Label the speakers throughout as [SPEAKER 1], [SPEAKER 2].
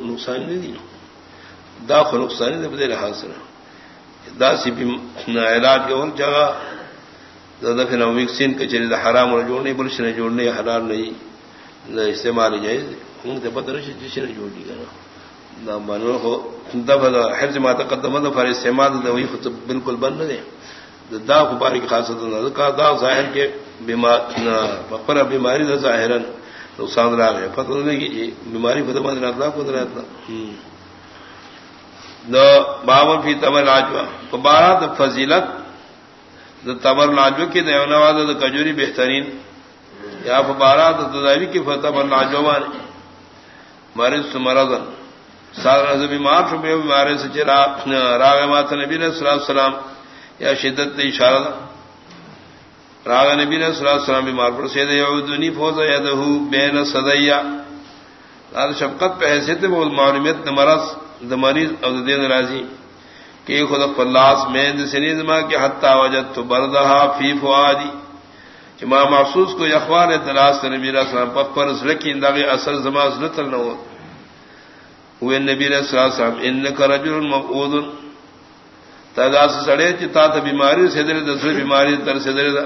[SPEAKER 1] نقصان نہیں دی۔ دا خو نقصان نہیں بدے لحاظ سے۔ دا سی بھی علاج کے اور جگہ۔ زیادہ پھر ویکسین کے چلے حرام اور جوڑنے بلش نے جوڑنے حلال نہیں نہ استعمال جائز ہوں تو پتہ نہیں جس نے جوڑ دی کرا نہ بنو ہو ما تقدم استعمال دا وہی خود بالکل بند دے۔ دا کی خاصت دا ظاہر کے بیمار بیماری دا ظاہرا۔ نقصان رہا ہے۔ پتہ نہیں کہ بیماری بند رہتا خود رہتا دا فی تمر لاجوا بارہ فضیلت۔ دا تمر لاجو کی دیو نواز دا کجوری بہترین۔ یا بارہ تداوی کی فتح لاجوا مرض سارا بیمار شو بیمارے سے چرا راگ مات نبی نے السلام۔ یا شدت اشارہ۔ راگ نبی نے صلاح السلام بیمار پر سید یعودنی فوز یدہو بین صدیہ۔ شفقت پہ حیثیت وہ معلومیت مرض د مریض او دین راضی۔ کہ خود فلاس میں سنیز ما کہ حتا وجدت بردها فی فؤادی۔ کہ ما محسوس کو اخبار دلاس نبی علیہ السلام پر فرض لکین دا اثر زما زلتل نو ہوئے نبی علیہ السلام انک رجل مبعود تدا سڑے چ تا بیماری سے در دوسری بیماری تر سے در دا۔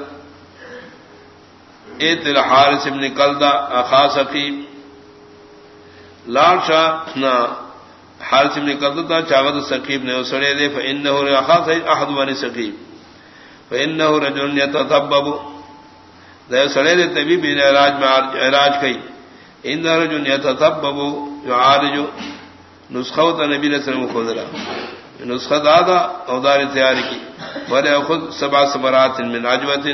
[SPEAKER 1] ایت الحارث ابن قلدا اخاص فی لال شاہ نہ حارث ابن قلدتا چاغت سقیب نے اسڑے دے فانه رخاص احد من سقیب فانه رجل يتطبب دے سڑے دے طبیب نے علاج میں علاج کئی۔ ان رجل يتطبب يعالج۔ نسخہ تو نبی نے سلام خود رہا نسخہ دادا او دار تیار کی۔ بڑے خود سبع سبرات من عجوت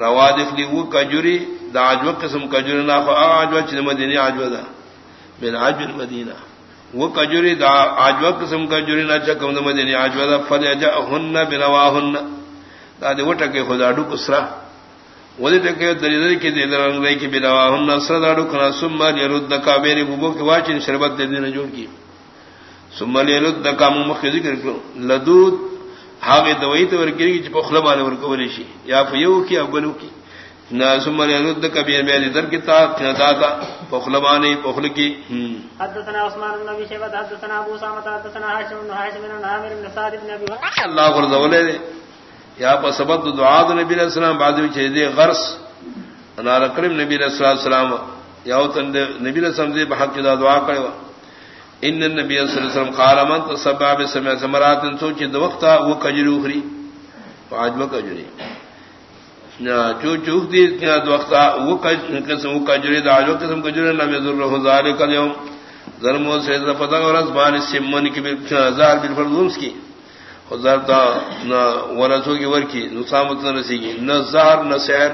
[SPEAKER 1] روادف لی وہ کجوری، دا عجوہ قسم کجوری نا فا عجوہ چھ مدینہ عجوہ دا من عجو المدینہ۔ وہ کجوری دا آجوا قسم کجوری نہ چکم دم دینی آجوا دا فل اجا ہن بنوا ہن دا دے وہ ٹکے خدا ڈو کسرا وہ دے ٹکے دری کی دے رنگ رہی کی بنوا ہن سر دا ڈو کنا ثم يرد کا میری بوبو کی واچن شربت دے دینا جوڑ کی۔ ثم يرد کا مو مخ ذکر کرو لدود ہاگے دوئی تو ورکی کی پخلا بانے ورکو ورشی یا فیو کی اولو کی. ناسم يرد كبير بين در پخل کی
[SPEAKER 2] حدثنا عثمان بن ابي شيبه حدثنا ابو اسامه حدثنا هاشم بن هاشم بن عامر بن سعد بن ابي
[SPEAKER 1] الله غرض ولے یا پر سبب دعا نبی علیہ السلام بعد میں چھ غرس. انا کریم نبی علیہ السلام یا تن نبی علیہ السلام دے بحق دعا کرے ان النبي صلی اللہ علیہ وسلم قال من تسبب سمع ثمرات سوچ دو وقت وہ کجری اخری۔ واجب کجری۔ چو چوک دی وقت وہ قسم کا جری دا جو قسم کا جری نہ ذر رہ ذالک اليوم ظلم و سے پتہ اور زبان سمن کی ہزار بالفردوس کی۔ ہزار تا نہ ورثوں کی ور کی نسامت مطلب نہ رسی کی نہ زہر نہ سحر